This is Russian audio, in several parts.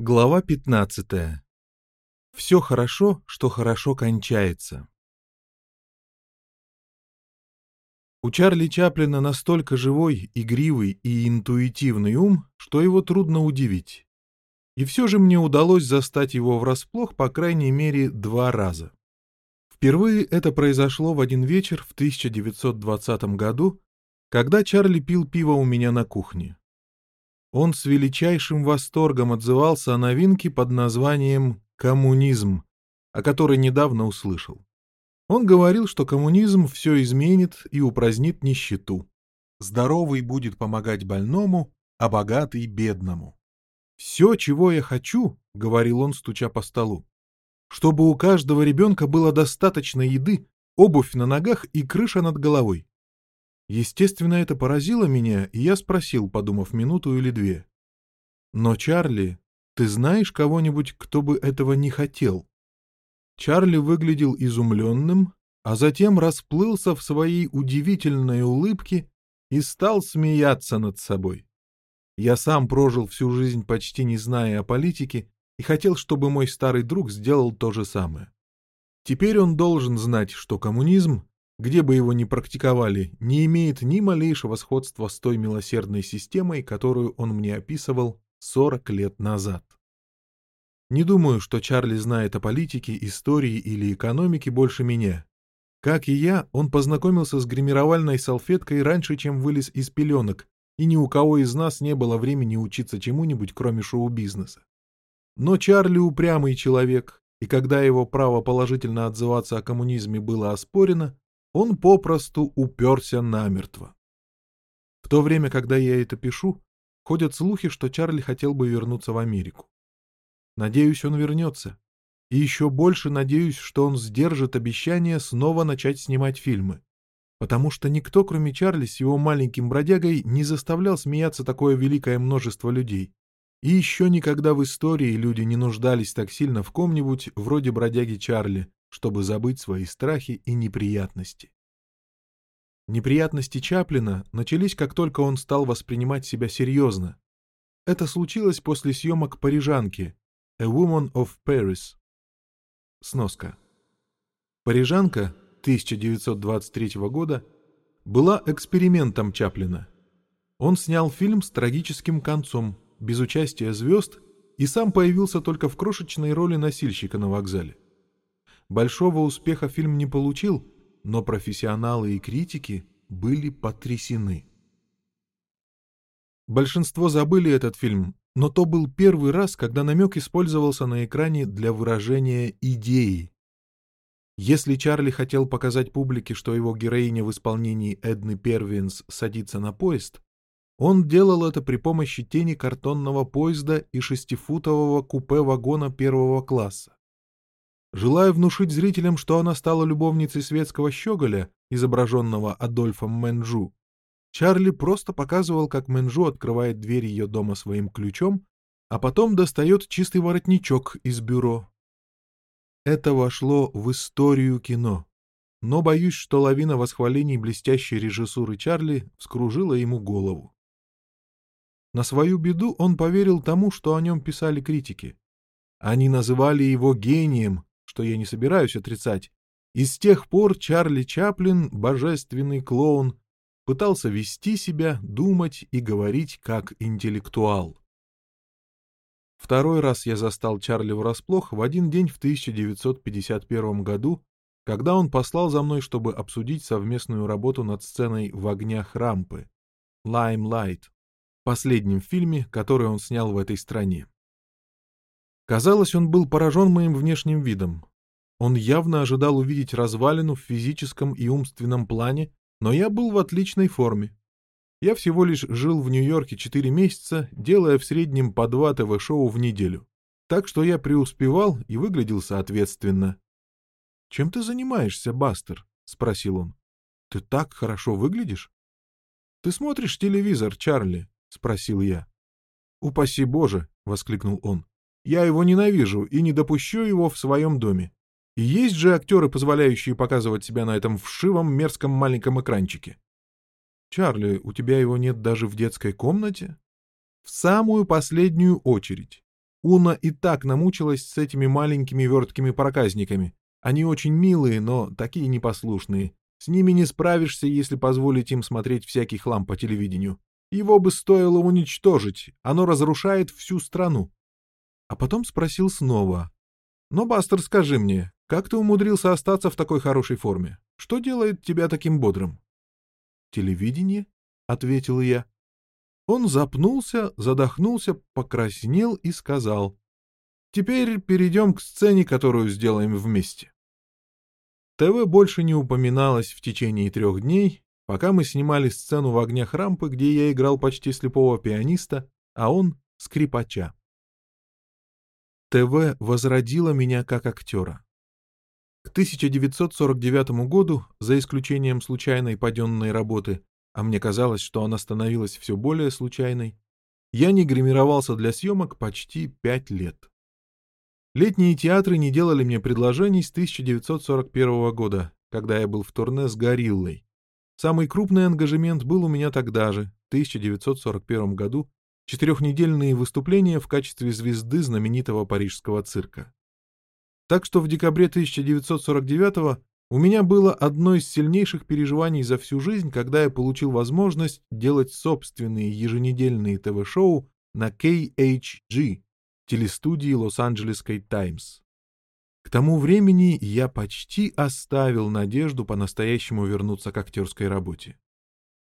Глава 15. Все хорошо, что хорошо кончается. У Чарли Чаплина настолько живой, игривый и интуитивный ум, что его трудно удивить. И все же мне удалось застать его врасплох по крайней мере два раза. Впервые это произошло в один вечер в 1920 году, когда Чарли пил пиво у меня на кухне. Он с величайшим восторгом отзывался о новинке под названием «коммунизм», о которой недавно услышал. Он говорил, что коммунизм все изменит и упразднит нищету. Здоровый будет помогать больному, а богатый — бедному. «Все, чего я хочу», — говорил он, стуча по столу, «чтобы у каждого ребенка было достаточно еды, обувь на ногах и крыша над головой. Естественно, это поразило меня, и я спросил, подумав минуту или две. «Но, Чарли, ты знаешь кого-нибудь, кто бы этого не хотел?» Чарли выглядел изумленным, а затем расплылся в своей удивительной улыбке и стал смеяться над собой. Я сам прожил всю жизнь почти не зная о политике и хотел, чтобы мой старый друг сделал то же самое. Теперь он должен знать, что коммунизм где бы его ни практиковали, не имеет ни малейшего сходства с той милосердной системой, которую он мне описывал 40 лет назад. Не думаю, что Чарли знает о политике, истории или экономике больше меня. Как и я, он познакомился с гримировальной салфеткой раньше, чем вылез из пеленок, и ни у кого из нас не было времени учиться чему-нибудь, кроме шоу-бизнеса. Но Чарли упрямый человек, и когда его право положительно отзываться о коммунизме было оспорено, он попросту уперся намертво. В то время, когда я это пишу, ходят слухи, что Чарли хотел бы вернуться в Америку. Надеюсь, он вернется. И еще больше надеюсь, что он сдержит обещание снова начать снимать фильмы. Потому что никто, кроме Чарли, с его маленьким бродягой, не заставлял смеяться такое великое множество людей. И еще никогда в истории люди не нуждались так сильно в ком-нибудь, вроде бродяги Чарли, чтобы забыть свои страхи и неприятности. Неприятности Чаплина начались, как только он стал воспринимать себя серьезно. Это случилось после съемок «Парижанки» «A Woman of Paris». Сноска. «Парижанка» 1923 года была экспериментом Чаплина. Он снял фильм с трагическим концом, без участия звезд, и сам появился только в крошечной роли носильщика на вокзале. Большого успеха фильм не получил, но профессионалы и критики были потрясены. Большинство забыли этот фильм, но то был первый раз, когда намек использовался на экране для выражения идеи. Если Чарли хотел показать публике, что его героиня в исполнении Эдны Первинс садится на поезд, он делал это при помощи тени картонного поезда и шестифутового купе вагона первого класса. Желая внушить зрителям, что она стала любовницей светского щеголя, изображенного Адольфом Менджу, Чарли просто показывал, как Менджу открывает дверь ее дома своим ключом, а потом достает чистый воротничок из бюро. Это вошло в историю кино. Но боюсь, что лавина восхвалений блестящей режиссуры Чарли вскружила ему голову. На свою беду он поверил тому, что о нем писали критики. Они называли его гением, что я не собираюсь отрицать, и с тех пор Чарли Чаплин, божественный клоун, пытался вести себя, думать и говорить как интеллектуал. Второй раз я застал Чарли врасплох в один день в 1951 году, когда он послал за мной, чтобы обсудить совместную работу над сценой «В огнях рампы» «Limelight», последнем фильме, который он снял в этой стране. Казалось, он был поражен моим внешним видом. Он явно ожидал увидеть развалину в физическом и умственном плане, но я был в отличной форме. Я всего лишь жил в Нью-Йорке четыре месяца, делая в среднем по два ТВ-шоу в неделю. Так что я преуспевал и выглядел соответственно. «Чем ты занимаешься, Бастер?» — спросил он. «Ты так хорошо выглядишь?» «Ты смотришь телевизор, Чарли?» — спросил я. «Упаси Боже!» — воскликнул он. Я его ненавижу и не допущу его в своем доме. Есть же актеры, позволяющие показывать себя на этом вшивом мерзком маленьком экранчике. Чарли, у тебя его нет даже в детской комнате? В самую последнюю очередь. Уна и так намучилась с этими маленькими верткими проказниками. Они очень милые, но такие непослушные. С ними не справишься, если позволить им смотреть всякий хлам по телевидению. Его бы стоило уничтожить, оно разрушает всю страну. А потом спросил снова. «Но, Бастер, скажи мне, как ты умудрился остаться в такой хорошей форме? Что делает тебя таким бодрым?» «Телевидение», — ответил я. Он запнулся, задохнулся, покраснел и сказал. «Теперь перейдем к сцене, которую сделаем вместе». ТВ больше не упоминалось в течение трех дней, пока мы снимали сцену в огнях рампы, где я играл почти слепого пианиста, а он — скрипача. ТВ возродило меня как актера. К 1949 году, за исключением случайной паденной работы, а мне казалось, что она становилась все более случайной, я не гримировался для съемок почти пять лет. Летние театры не делали мне предложений с 1941 года, когда я был в турне с «Гориллой». Самый крупный ангажемент был у меня тогда же, в 1941 году, четырехнедельные выступления в качестве звезды знаменитого парижского цирка. Так что в декабре 1949 у меня было одно из сильнейших переживаний за всю жизнь, когда я получил возможность делать собственные еженедельные ТВ-шоу на KHG, телестудии Лос-Анджелесской «Таймс». К тому времени я почти оставил надежду по-настоящему вернуться к актерской работе.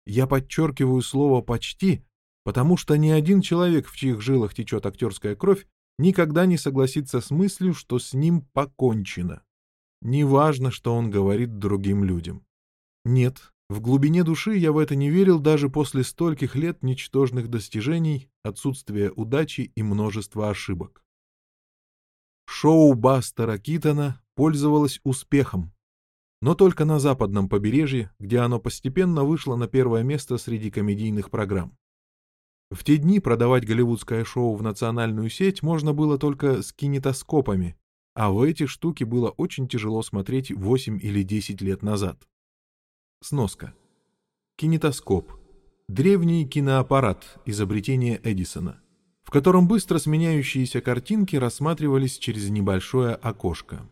Я подчеркиваю слово «почти», потому что ни один человек, в чьих жилах течет актерская кровь, никогда не согласится с мыслью, что с ним покончено. Неважно, что он говорит другим людям. Нет, в глубине души я в это не верил даже после стольких лет ничтожных достижений, отсутствия удачи и множества ошибок. Шоу Бастера Китона пользовалось успехом, но только на западном побережье, где оно постепенно вышло на первое место среди комедийных программ. В те дни продавать голливудское шоу в национальную сеть можно было только с кинетоскопами, а в эти штуки было очень тяжело смотреть 8 или 10 лет назад. Сноска. Кинетоскоп. Древний киноаппарат изобретения Эдисона в котором быстро сменяющиеся картинки рассматривались через небольшое окошко.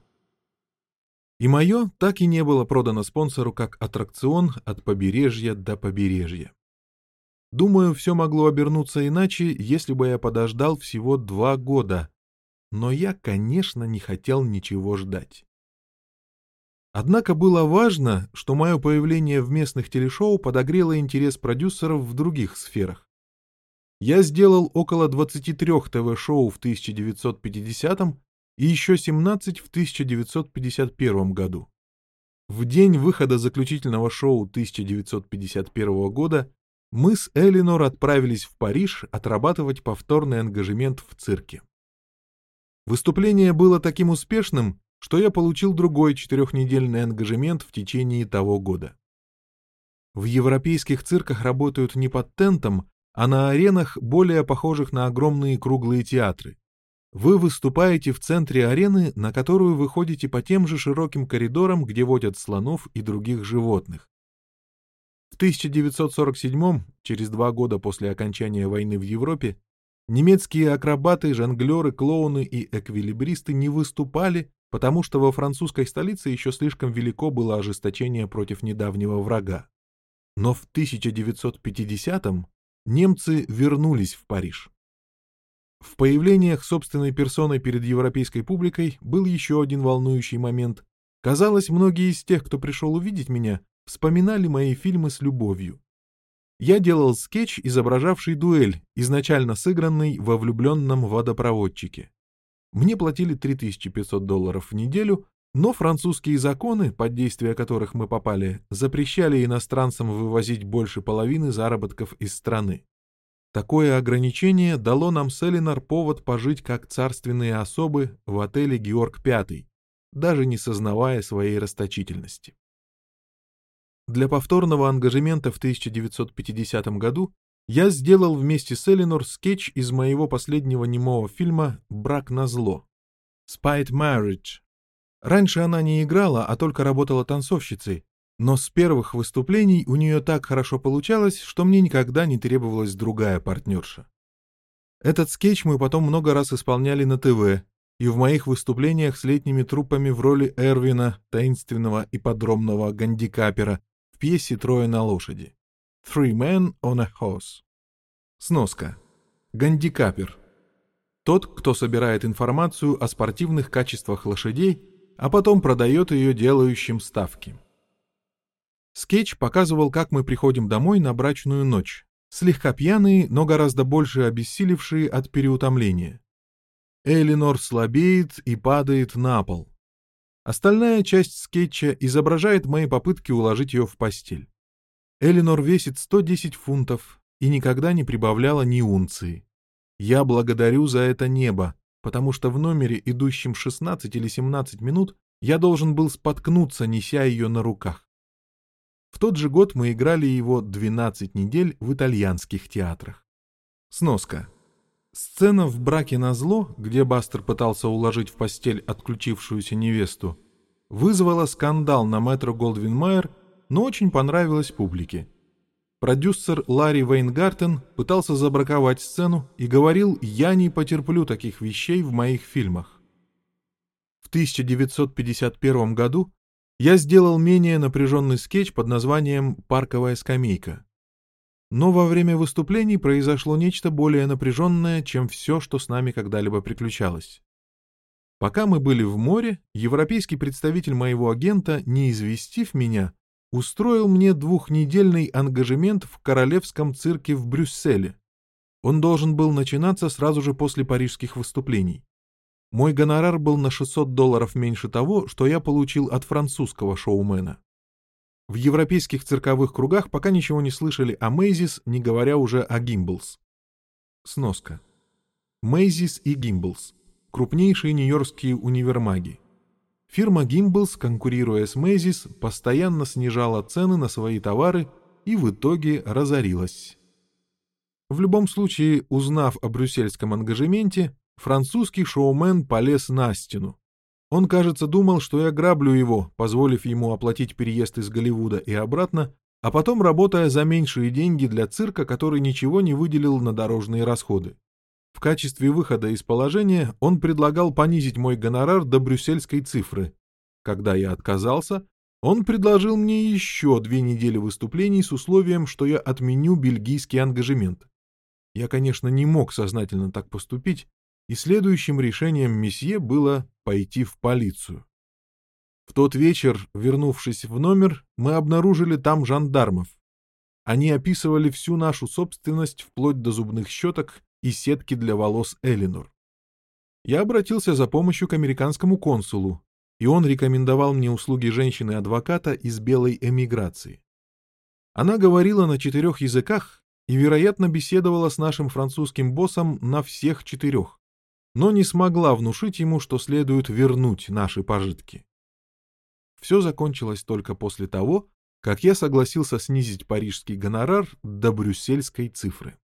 И мое так и не было продано спонсору как аттракцион от побережья до побережья. Думаю, все могло обернуться иначе, если бы я подождал всего два года, но я, конечно, не хотел ничего ждать. Однако было важно, что мое появление в местных телешоу подогрело интерес продюсеров в других сферах. Я сделал около 23 ТВ-шоу в 1950 и еще 17 в 1951 году. В день выхода заключительного шоу 1951 года мы с Элинор отправились в Париж отрабатывать повторный ангажемент в цирке. Выступление было таким успешным, что я получил другой четырехнедельный ангажемент в течение того года. В европейских цирках работают не под тентом, а на аренах, более похожих на огромные круглые театры. Вы выступаете в центре арены, на которую выходите по тем же широким коридорам, где водят слонов и других животных. В 1947 через два года после окончания войны в Европе, немецкие акробаты, жонглеры, клоуны и эквилибристы не выступали, потому что во французской столице еще слишком велико было ожесточение против недавнего врага. Но в 1950-м немцы вернулись в Париж. В появлениях собственной персоной перед европейской публикой был еще один волнующий момент. Казалось, многие из тех, кто пришел увидеть меня, вспоминали мои фильмы с любовью. Я делал скетч, изображавший дуэль, изначально сыгранный во влюбленном водопроводчике. Мне платили 3500 долларов в неделю, но французские законы, под действие которых мы попали, запрещали иностранцам вывозить больше половины заработков из страны. Такое ограничение дало нам с Элинор повод пожить как царственные особы в отеле «Георг V», даже не сознавая своей расточительности. Для повторного ангажемента в 1950 году я сделал вместе с Элинор скетч из моего последнего немого фильма «Брак на зло» «Spite Marriage», Раньше она не играла, а только работала танцовщицей, но с первых выступлений у нее так хорошо получалось, что мне никогда не требовалась другая партнерша. Этот скетч мы потом много раз исполняли на ТВ и в моих выступлениях с летними труппами в роли Эрвина, таинственного и подробного гандикапера, пьесе «Трое на лошади». Three men on a horse. Сноска. Гандикапер. Тот, кто собирает информацию о спортивных качествах лошадей, а потом продает ее делающим ставки. Скетч показывал, как мы приходим домой на брачную ночь, слегка пьяные, но гораздо больше обессилевшие от переутомления. Элинор слабеет и падает на пол. Остальная часть скетча изображает мои попытки уложить ее в постель. Элинор весит 110 фунтов и никогда не прибавляла ни унции. Я благодарю за это небо, потому что в номере, идущем 16 или 17 минут, я должен был споткнуться, неся ее на руках. В тот же год мы играли его 12 недель в итальянских театрах. Сноска. Сцена в «Браке на зло», где Бастер пытался уложить в постель отключившуюся невесту, вызвала скандал на метро Голдвин Майер, но очень понравилась публике. Продюсер Ларри Вейнгартен пытался забраковать сцену и говорил «я не потерплю таких вещей в моих фильмах». В 1951 году я сделал менее напряженный скетч под названием «Парковая скамейка». Но во время выступлений произошло нечто более напряженное, чем все, что с нами когда-либо приключалось. Пока мы были в море, европейский представитель моего агента, не известив меня, устроил мне двухнедельный ангажемент в королевском цирке в Брюсселе. Он должен был начинаться сразу же после парижских выступлений. Мой гонорар был на 600 долларов меньше того, что я получил от французского шоумена. В европейских цирковых кругах пока ничего не слышали о Мейзис, не говоря уже о Гимблс. Сноска. Мейзис и Гимблс – крупнейшие нью-йоркские универмаги. Фирма Гимблс, конкурируя с Мейзис, постоянно снижала цены на свои товары и в итоге разорилась. В любом случае, узнав о брюссельском ангажементе, французский шоумен полез на стену. Он, кажется, думал, что я граблю его, позволив ему оплатить переезд из Голливуда и обратно, а потом работая за меньшие деньги для цирка, который ничего не выделил на дорожные расходы. В качестве выхода из положения он предлагал понизить мой гонорар до брюссельской цифры. Когда я отказался, он предложил мне еще две недели выступлений с условием, что я отменю бельгийский ангажемент. Я, конечно, не мог сознательно так поступить, и следующим решением месье было пойти в полицию. В тот вечер, вернувшись в номер, мы обнаружили там жандармов. Они описывали всю нашу собственность вплоть до зубных щеток и сетки для волос Элинор. Я обратился за помощью к американскому консулу, и он рекомендовал мне услуги женщины-адвоката из белой эмиграции. Она говорила на четырех языках и, вероятно, беседовала с нашим французским боссом на всех четырех, но не смогла внушить ему, что следует вернуть наши пожитки. Все закончилось только после того, как я согласился снизить парижский гонорар до брюссельской цифры.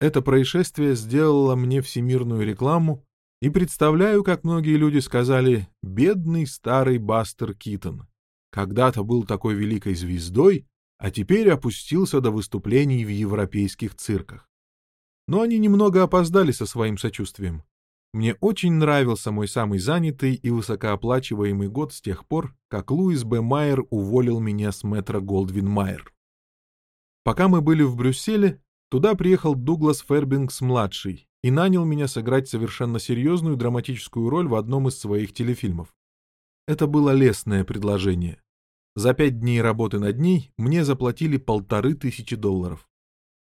Это происшествие сделало мне всемирную рекламу, и представляю, как многие люди сказали «бедный старый Бастер Китон». Когда-то был такой великой звездой, а теперь опустился до выступлений в европейских цирках. Но они немного опоздали со своим сочувствием. Мне очень нравился мой самый занятый и высокооплачиваемый год с тех пор, как Луис Б. Майер уволил меня с метро Голдвин Майер. Пока мы были в Брюсселе, Туда приехал Дуглас Фербингс-младший и нанял меня сыграть совершенно серьезную драматическую роль в одном из своих телефильмов. Это было лестное предложение. За пять дней работы над ней мне заплатили полторы тысячи долларов.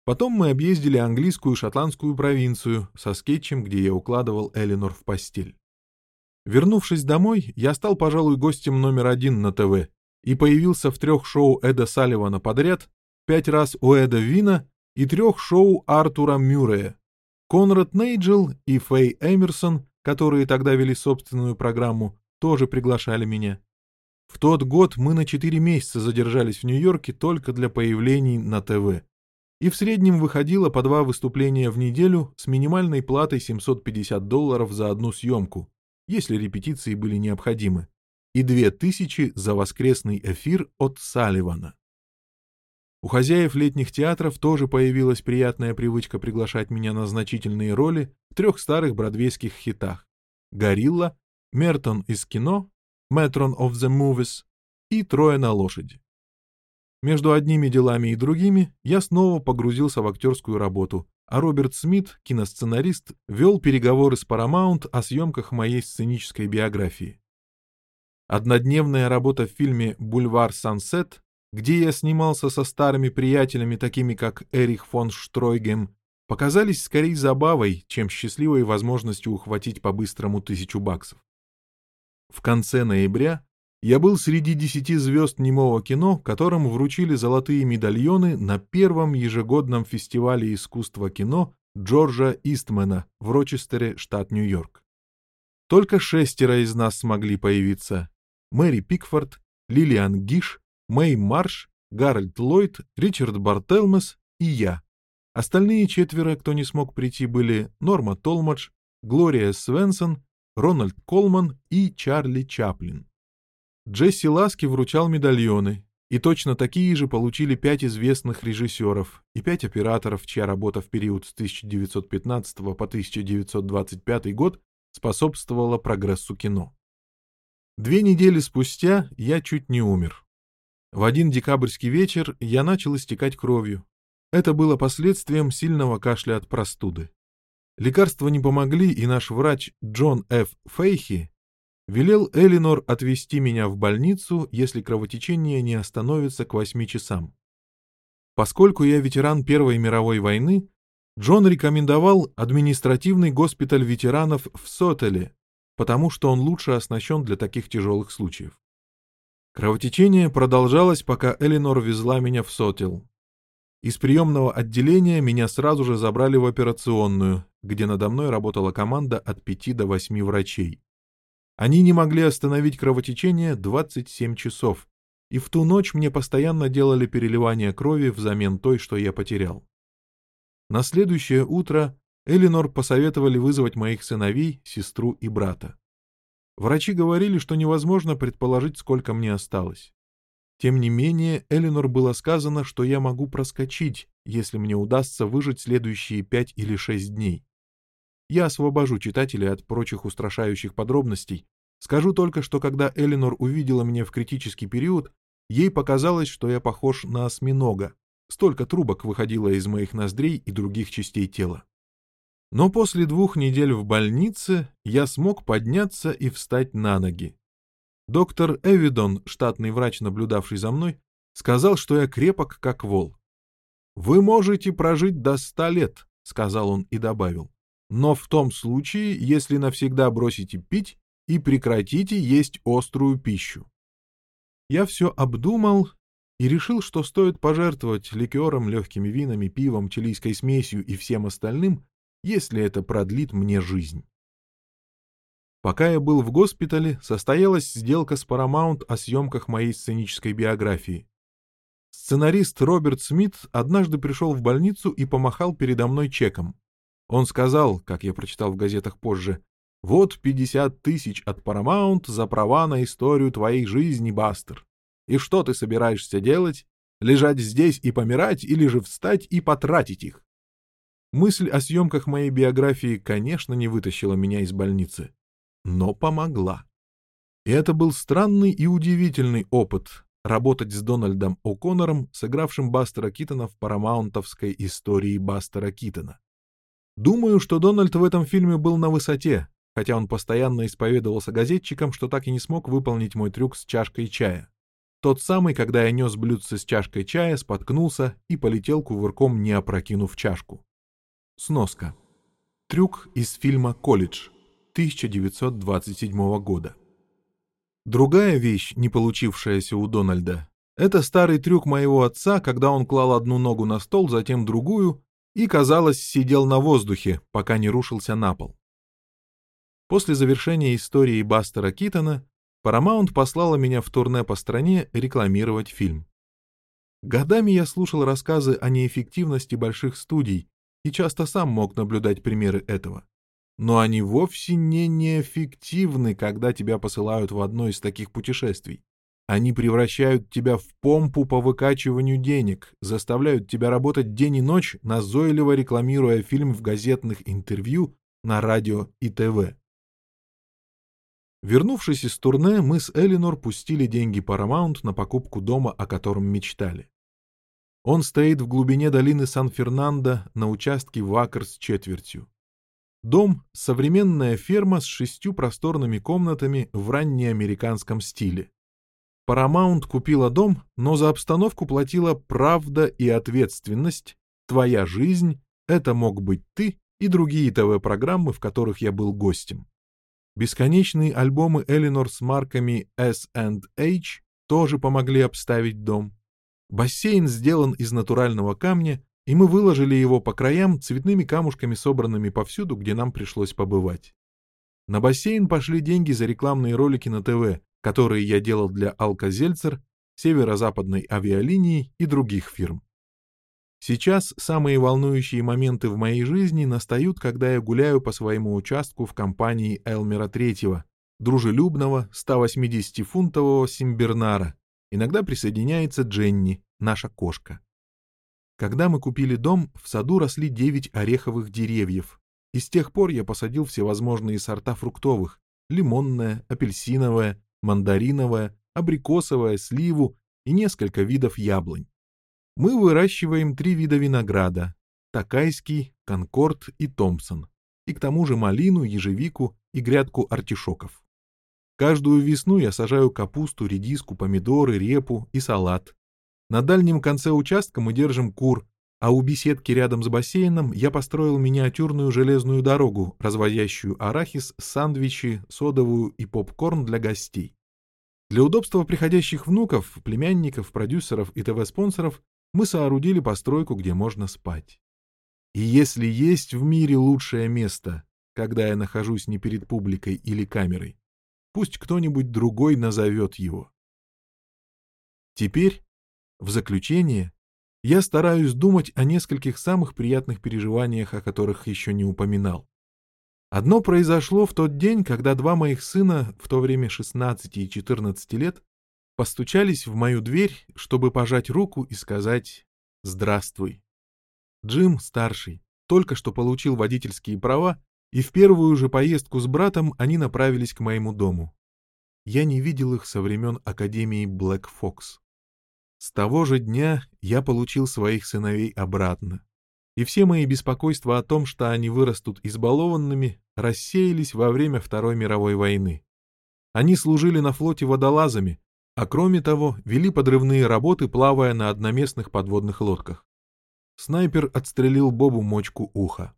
Потом мы объездили английскую и шотландскую провинцию со скетчем, где я укладывал Элинор в постель. Вернувшись домой, я стал, пожалуй, гостем номер один на ТВ и появился в трех шоу Эда Салливана подряд, пять раз у Эда Вина и трех шоу Артура Мюррея. Конрад Нейджел и Фэй Эмерсон, которые тогда вели собственную программу, тоже приглашали меня. В тот год мы на четыре месяца задержались в Нью-Йорке только для появлений на ТВ. И в среднем выходило по два выступления в неделю с минимальной платой 750 долларов за одну съемку, если репетиции были необходимы, и 2000 за воскресный эфир от Салливана. У хозяев летних театров тоже появилась приятная привычка приглашать меня на значительные роли в трех старых бродвейских хитах «Горилла», «Мертон из кино», «Metron of the Movies» и «Трое на лошади». Между одними делами и другими я снова погрузился в актерскую работу, а Роберт Смит, киносценарист, вел переговоры с Paramount о съемках моей сценической биографии. Однодневная работа в фильме «Бульвар Сансет» где я снимался со старыми приятелями, такими как Эрих фон Штройгем, показались скорее забавой, чем счастливой возможностью ухватить по-быстрому тысячу баксов. В конце ноября я был среди десяти звезд немого кино, которым вручили золотые медальоны на первом ежегодном фестивале искусства кино Джорджа Истмена в Рочестере, штат Нью-Йорк. Только шестеро из нас смогли появиться. Мэри Пикфорд, Лилиан Гиш, Мэй Марш, Гарольд Ллойд, Ричард Бартелмес и я. Остальные четверо, кто не смог прийти, были Норма Толмадж, Глория Свенсон, Рональд Колман и Чарли Чаплин. Джесси Ласки вручал медальоны, и точно такие же получили пять известных режиссеров и пять операторов, чья работа в период с 1915 по 1925 год способствовала прогрессу кино. Две недели спустя я чуть не умер. В один декабрьский вечер я начал истекать кровью. Это было последствием сильного кашля от простуды. Лекарства не помогли, и наш врач Джон Ф. Фейхи велел Элинор отвезти меня в больницу, если кровотечение не остановится к восьми часам. Поскольку я ветеран Первой мировой войны, Джон рекомендовал административный госпиталь ветеранов в Сотеле, потому что он лучше оснащен для таких тяжелых случаев. Кровотечение продолжалось, пока Элинор везла меня в сотел. Из приемного отделения меня сразу же забрали в операционную, где надо мной работала команда от пяти до восьми врачей. Они не могли остановить кровотечение 27 часов, и в ту ночь мне постоянно делали переливание крови взамен той, что я потерял. На следующее утро Элинор посоветовали вызвать моих сыновей, сестру и брата. Врачи говорили, что невозможно предположить, сколько мне осталось. Тем не менее, Эленор было сказано, что я могу проскочить, если мне удастся выжить следующие пять или шесть дней. Я освобожу читателей от прочих устрашающих подробностей. Скажу только, что когда Эленор увидела меня в критический период, ей показалось, что я похож на осьминога. Столько трубок выходило из моих ноздрей и других частей тела. Но после двух недель в больнице я смог подняться и встать на ноги. Доктор Эвидон, штатный врач, наблюдавший за мной, сказал, что я крепок, как вол. «Вы можете прожить до ста лет», — сказал он и добавил. «Но в том случае, если навсегда бросите пить и прекратите есть острую пищу». Я все обдумал и решил, что стоит пожертвовать ликером, легкими винами, пивом, чилийской смесью и всем остальным, если это продлит мне жизнь. Пока я был в госпитале, состоялась сделка с Paramount о съемках моей сценической биографии. Сценарист Роберт Смит однажды пришел в больницу и помахал передо мной чеком. Он сказал, как я прочитал в газетах позже, «Вот 50 тысяч от Paramount за права на историю твоей жизни, Бастер. И что ты собираешься делать? Лежать здесь и помирать или же встать и потратить их?» Мысль о съемках моей биографии, конечно, не вытащила меня из больницы, но помогла. И это был странный и удивительный опыт — работать с Дональдом О'Коннором, сыгравшим Бастера Китона в парамаунтовской истории Бастера Китона. Думаю, что Дональд в этом фильме был на высоте, хотя он постоянно исповедовался газетчикам, что так и не смог выполнить мой трюк с чашкой чая. Тот самый, когда я нес блюдце с чашкой чая, споткнулся и полетел кувырком, не опрокинув чашку. Сноска. Трюк из фильма «Колледж» 1927 года. Другая вещь, не получившаяся у Дональда, это старый трюк моего отца, когда он клал одну ногу на стол, затем другую, и, казалось, сидел на воздухе, пока не рушился на пол. После завершения истории Бастера Китона Paramount послала меня в турне по стране рекламировать фильм. Годами я слушал рассказы о неэффективности больших студий, и часто сам мог наблюдать примеры этого. Но они вовсе не неэффективны, когда тебя посылают в одно из таких путешествий. Они превращают тебя в помпу по выкачиванию денег, заставляют тебя работать день и ночь, назойливо рекламируя фильм в газетных интервью, на радио и ТВ. Вернувшись из турне, мы с Элинор пустили деньги Paramount на покупку дома, о котором мечтали. Он стоит в глубине долины Сан-Фернандо на участке Вакер с четвертью. Дом — современная ферма с шестью просторными комнатами в раннеамериканском стиле. Paramount купила дом, но за обстановку платила правда и ответственность, твоя жизнь, это мог быть ты и другие ТВ-программы, в которых я был гостем. Бесконечные альбомы Элинор с марками S&H тоже помогли обставить дом. Бассейн сделан из натурального камня, и мы выложили его по краям цветными камушками, собранными повсюду, где нам пришлось побывать. На бассейн пошли деньги за рекламные ролики на ТВ, которые я делал для Алкозельцер, северо-западной авиалинии и других фирм. Сейчас самые волнующие моменты в моей жизни настают, когда я гуляю по своему участку в компании Элмера Третьего, дружелюбного 180-фунтового Симбернара, Иногда присоединяется Дженни, наша кошка. Когда мы купили дом, в саду росли девять ореховых деревьев, и с тех пор я посадил всевозможные сорта фруктовых — лимонное, апельсиновое, мандариновое, абрикосовое, сливу и несколько видов яблонь. Мы выращиваем три вида винограда — Такайский, Конкорд и Томпсон, и к тому же малину, ежевику и грядку артишоков. Каждую весну я сажаю капусту, редиску, помидоры, репу и салат. На дальнем конце участка мы держим кур, а у беседки рядом с бассейном я построил миниатюрную железную дорогу, развозящую арахис, сандвичи, содовую и попкорн для гостей. Для удобства приходящих внуков, племянников, продюсеров и ТВ-спонсоров мы соорудили постройку, где можно спать. И если есть в мире лучшее место, когда я нахожусь не перед публикой или камерой, Пусть кто-нибудь другой назовет его. Теперь, в заключение, я стараюсь думать о нескольких самых приятных переживаниях, о которых еще не упоминал. Одно произошло в тот день, когда два моих сына, в то время 16 и 14 лет, постучались в мою дверь, чтобы пожать руку и сказать «Здравствуй». Джим, старший, только что получил водительские права и в первую же поездку с братом они направились к моему дому. Я не видел их со времен Академии Блэк Фокс. С того же дня я получил своих сыновей обратно, и все мои беспокойства о том, что они вырастут избалованными, рассеялись во время Второй мировой войны. Они служили на флоте водолазами, а кроме того вели подрывные работы, плавая на одноместных подводных лодках. Снайпер отстрелил Бобу мочку уха.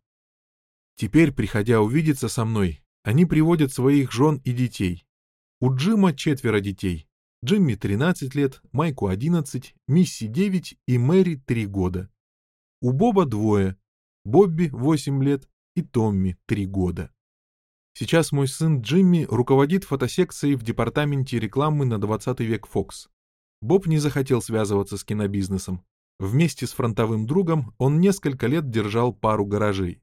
Теперь, приходя увидеться со мной, они приводят своих жен и детей. У Джима четверо детей. Джимми 13 лет, Майку 11, Мисси 9 и Мэри 3 года. У Боба двое. Бобби 8 лет и Томми 3 года. Сейчас мой сын Джимми руководит фотосекцией в департаменте рекламы на 20 век Fox. Боб не захотел связываться с кинобизнесом. Вместе с фронтовым другом он несколько лет держал пару гаражей.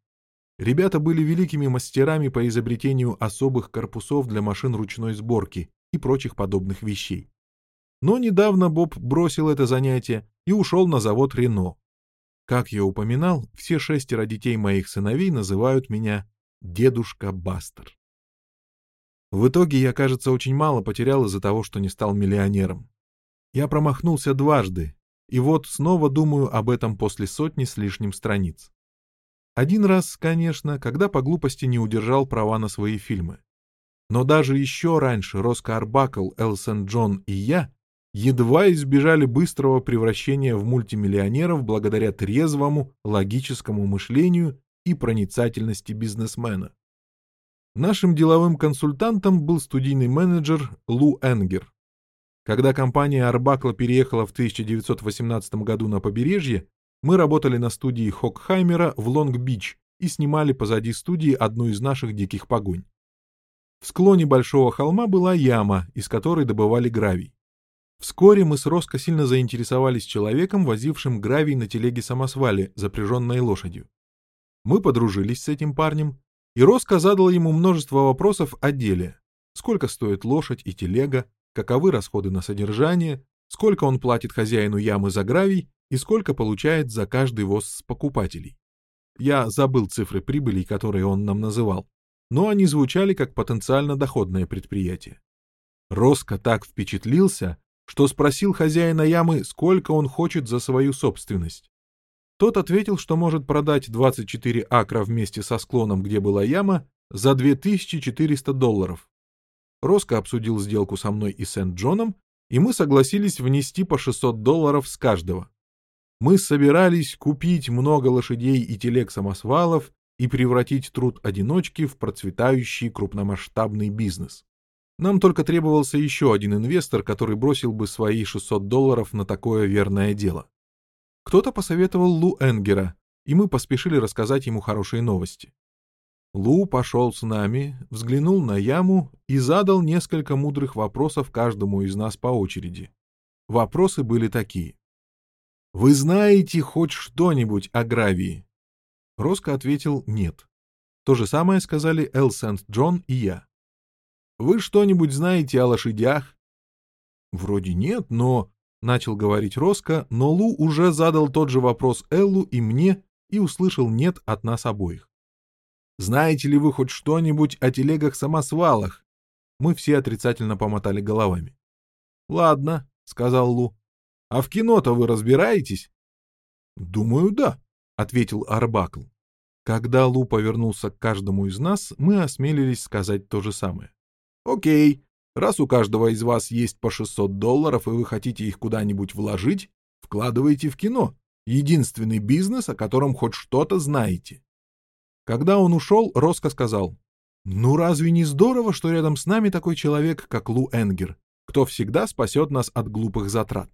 Ребята были великими мастерами по изобретению особых корпусов для машин ручной сборки и прочих подобных вещей. Но недавно Боб бросил это занятие и ушел на завод Рено. Как я упоминал, все шестеро детей моих сыновей называют меня «дедушка Бастер». В итоге я, кажется, очень мало потерял из-за того, что не стал миллионером. Я промахнулся дважды, и вот снова думаю об этом после сотни с лишним страниц. Один раз, конечно, когда по глупости не удержал права на свои фильмы. Но даже еще раньше Роско Арбакл, Элсен Джон и я едва избежали быстрого превращения в мультимиллионеров благодаря трезвому, логическому мышлению и проницательности бизнесмена. Нашим деловым консультантом был студийный менеджер Лу Энгер. Когда компания Арбакла переехала в 1918 году на побережье, мы работали на студии Хокхаймера в Лонг-Бич и снимали позади студии одну из наших диких погонь. В склоне большого холма была яма, из которой добывали гравий. Вскоре мы с Роско сильно заинтересовались человеком, возившим гравий на телеге-самосвале, запряженной лошадью. Мы подружились с этим парнем, и Роско задал ему множество вопросов о деле. Сколько стоит лошадь и телега, каковы расходы на содержание, сколько он платит хозяину ямы за гравий и сколько получает за каждый воз с покупателей. Я забыл цифры прибыли, которые он нам называл, но они звучали как потенциально доходное предприятие. Роско так впечатлился, что спросил хозяина ямы, сколько он хочет за свою собственность. Тот ответил, что может продать 24 акра вместе со склоном, где была яма, за 2400 долларов. Роско обсудил сделку со мной и Сент-Джоном, и мы согласились внести по 600 долларов с каждого. Мы собирались купить много лошадей и телег-самосвалов и превратить труд одиночки в процветающий крупномасштабный бизнес. Нам только требовался еще один инвестор, который бросил бы свои 600 долларов на такое верное дело. Кто-то посоветовал Лу Энгера, и мы поспешили рассказать ему хорошие новости. Лу пошел с нами, взглянул на яму и задал несколько мудрых вопросов каждому из нас по очереди. Вопросы были такие. «Вы знаете хоть что-нибудь о гравии?» Роско ответил «нет». То же самое сказали Эл Сент-Джон и я. Вы что-нибудь знаете о лошадях? Вроде нет, но... Начал говорить Роско, но Лу уже задал тот же вопрос Эллу и мне и услышал «нет» от нас обоих. «Знаете ли вы хоть что-нибудь о телегах-самосвалах?» Мы все отрицательно помотали головами. «Ладно», — сказал Лу. «А в кино-то вы разбираетесь?» «Думаю, да», — ответил Арбакл. Когда Лу повернулся к каждому из нас, мы осмелились сказать то же самое. Окей, раз у каждого из вас есть по 600 долларов и вы хотите их куда-нибудь вложить, вкладывайте в кино. Единственный бизнес, о котором хоть что-то знаете. Когда он ушел, Роско сказал, «Ну разве не здорово, что рядом с нами такой человек, как Лу Энгер, кто всегда спасет нас от глупых затрат?»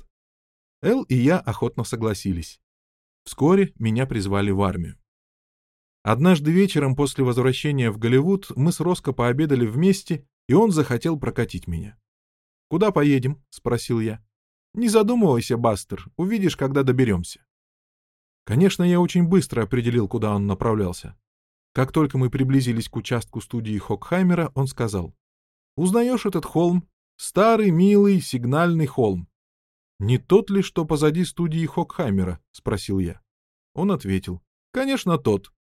Эл и я охотно согласились. Вскоре меня призвали в армию. Однажды вечером после возвращения в Голливуд мы с Роско пообедали вместе и он захотел прокатить меня. «Куда поедем?» — спросил я. «Не задумывайся, Бастер, увидишь, когда доберемся». Конечно, я очень быстро определил, куда он направлялся. Как только мы приблизились к участку студии Хокхаймера, он сказал, «Узнаешь этот холм? Старый, милый, сигнальный холм». «Не тот ли, что позади студии Хокхаймера?» — спросил я. Он ответил, «Конечно, тот».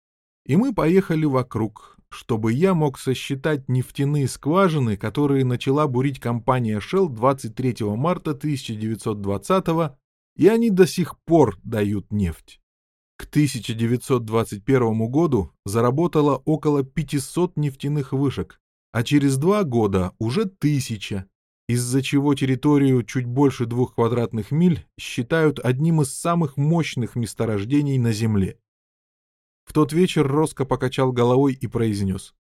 И мы поехали вокруг, чтобы я мог сосчитать нефтяные скважины, которые начала бурить компания Shell 23 марта 1920 и они до сих пор дают нефть. К 1921 году заработало около 500 нефтяных вышек, а через два года уже тысяча, из-за чего территорию чуть больше двух квадратных миль считают одним из самых мощных месторождений на Земле. В тот вечер Роско покачал головой и произнес.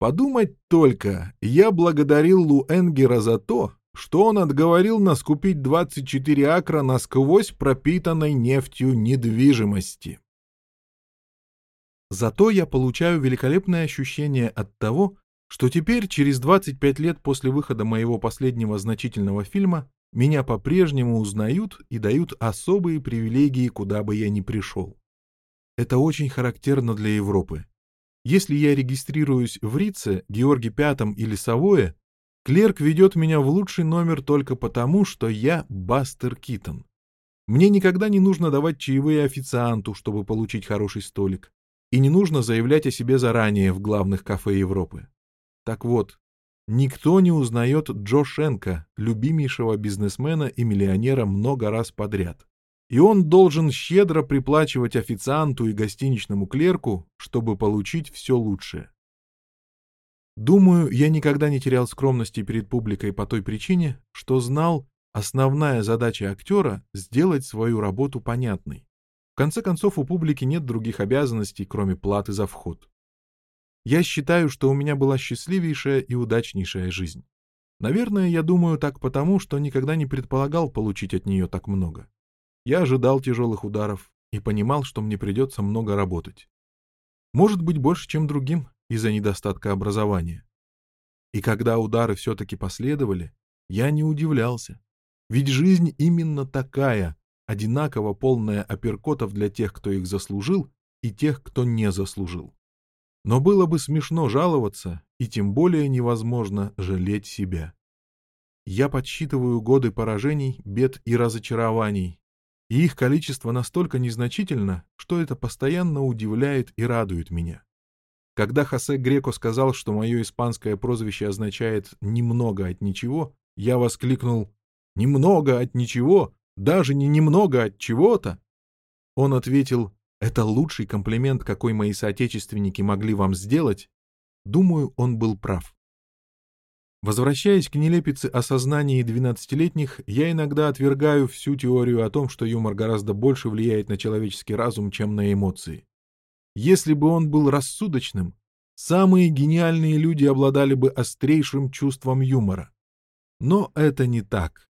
«Подумать только, я благодарил Лу Энгера за то, что он отговорил нас купить 24 акра насквозь пропитанной нефтью недвижимости. Зато я получаю великолепное ощущение от того, что теперь, через 25 лет после выхода моего последнего значительного фильма, меня по-прежнему узнают и дают особые привилегии, куда бы я ни пришел. Это очень характерно для Европы. Если я регистрируюсь в Рице, Георге Пятом или Савое, клерк ведет меня в лучший номер только потому, что я Бастер Китон. Мне никогда не нужно давать чаевые официанту, чтобы получить хороший столик. И не нужно заявлять о себе заранее в главных кафе Европы. Так вот, никто не узнает Джо Шенка, любимейшего бизнесмена и миллионера много раз подряд и он должен щедро приплачивать официанту и гостиничному клерку, чтобы получить все лучшее. Думаю, я никогда не терял скромности перед публикой по той причине, что знал, основная задача актера — сделать свою работу понятной. В конце концов, у публики нет других обязанностей, кроме платы за вход. Я считаю, что у меня была счастливейшая и удачнейшая жизнь. Наверное, я думаю так потому, что никогда не предполагал получить от нее так много. Я ожидал тяжелых ударов и понимал, что мне придется много работать. Может быть, больше, чем другим, из-за недостатка образования. И когда удары все-таки последовали, я не удивлялся. Ведь жизнь именно такая, одинаково полная апперкотов для тех, кто их заслужил, и тех, кто не заслужил. Но было бы смешно жаловаться, и тем более невозможно жалеть себя. я подсчитываю годы поражений, бед и разочарований, и их количество настолько незначительно, что это постоянно удивляет и радует меня. Когда Хосе Греко сказал, что мое испанское прозвище означает «немного от ничего», я воскликнул «Немного от ничего? Даже не немного от чего-то?» Он ответил «Это лучший комплимент, какой мои соотечественники могли вам сделать». Думаю, он был прав. Возвращаясь к нелепице о сознании двенадцатилетних, я иногда отвергаю всю теорию о том, что юмор гораздо больше влияет на человеческий разум, чем на эмоции. Если бы он был рассудочным, самые гениальные люди обладали бы острейшим чувством юмора. Но это не так.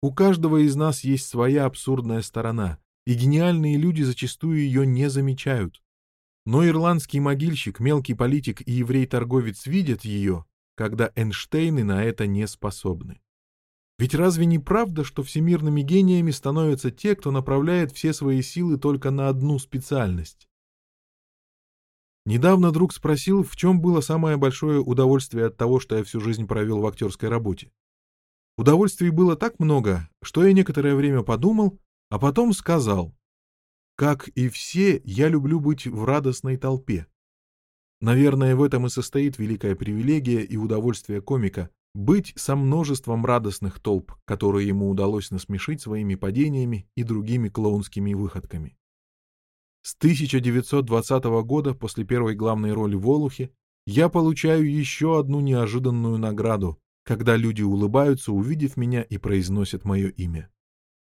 У каждого из нас есть своя абсурдная сторона, и гениальные люди зачастую ее не замечают. Но ирландский могильщик, мелкий политик и еврей-торговец видят ее, когда Эйнштейны на это не способны. Ведь разве не правда, что всемирными гениями становятся те, кто направляет все свои силы только на одну специальность? Недавно друг спросил, в чем было самое большое удовольствие от того, что я всю жизнь провел в актерской работе. Удовольствий было так много, что я некоторое время подумал, а потом сказал, «Как и все, я люблю быть в радостной толпе. Наверное, в этом и состоит великая привилегия и удовольствие комика — быть со множеством радостных толп, которые ему удалось насмешить своими падениями и другими клоунскими выходками. С 1920 года, после первой главной роли в «Олухе», я получаю еще одну неожиданную награду, когда люди улыбаются, увидев меня и произносят мое имя.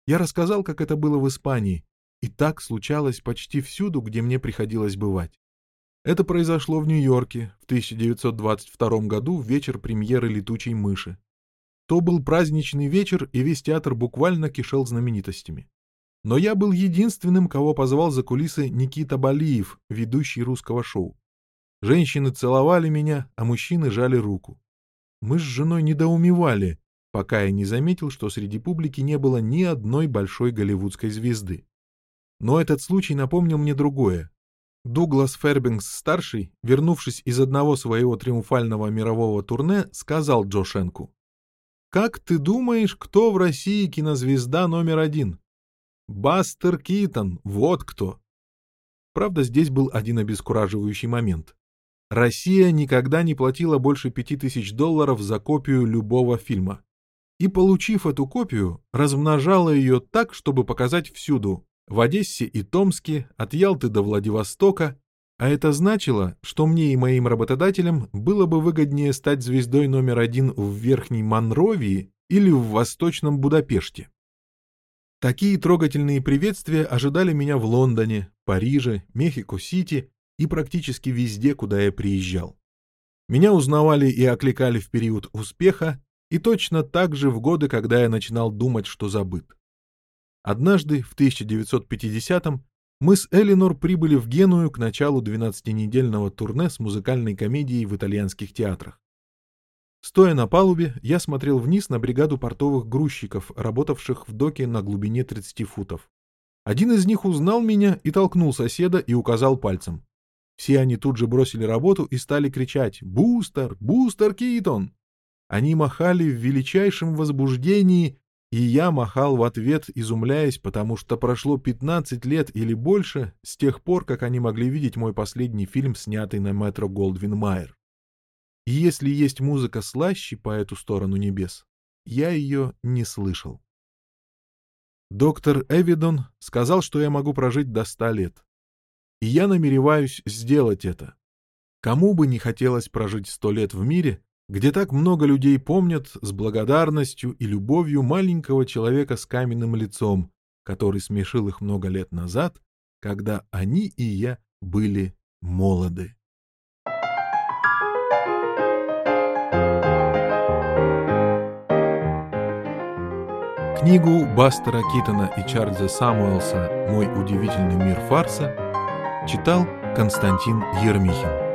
Я рассказал, как это было в Испании, и так случалось почти всюду, где мне приходилось бывать. Это произошло в Нью-Йорке в 1922 году в вечер премьеры «Летучей мыши». То был праздничный вечер, и весь театр буквально кишел знаменитостями. Но я был единственным, кого позвал за кулисы Никита Балиев, ведущий русского шоу. Женщины целовали меня, а мужчины жали руку. Мы с женой недоумевали, пока я не заметил, что среди публики не было ни одной большой голливудской звезды. Но этот случай напомнил мне другое. Дуглас Фербингс-старший, вернувшись из одного своего триумфального мирового турне, сказал Джо Шенку. «Как ты думаешь, кто в России кинозвезда номер один?» «Бастер Китон, вот кто!» Правда, здесь был один обескураживающий момент. Россия никогда не платила больше пяти тысяч долларов за копию любого фильма. И, получив эту копию, размножала ее так, чтобы показать всюду, в Одессе и Томске, от Ялты до Владивостока, а это значило, что мне и моим работодателям было бы выгоднее стать звездой номер один в Верхней Монровии или в Восточном Будапеште. Такие трогательные приветствия ожидали меня в Лондоне, Париже, Мехико-Сити и практически везде, куда я приезжал. Меня узнавали и окликали в период успеха, и точно так же в годы, когда я начинал думать, что забыт. Однажды, в 1950-м, мы с Элинор прибыли в Геную к началу 12-недельного турне с музыкальной комедией в итальянских театрах. Стоя на палубе, я смотрел вниз на бригаду портовых грузчиков, работавших в доке на глубине 30 футов. Один из них узнал меня и толкнул соседа и указал пальцем. Все они тут же бросили работу и стали кричать «Бустер! Бустер Китон!». Они махали в величайшем возбуждении и я махал в ответ, изумляясь, потому что прошло 15 лет или больше с тех пор, как они могли видеть мой последний фильм, снятый на метро Голдвин Майер. И если есть музыка слаще по эту сторону небес, я ее не слышал. Доктор Эвидон сказал, что я могу прожить до ста лет. И я намереваюсь сделать это. Кому бы не хотелось прожить сто лет в мире, где так много людей помнят с благодарностью и любовью маленького человека с каменным лицом, который смешил их много лет назад, когда они и я были молоды. Книгу Бастера Китона и Чарльза Самуэлса «Мой удивительный мир фарса» читал Константин Ермихин.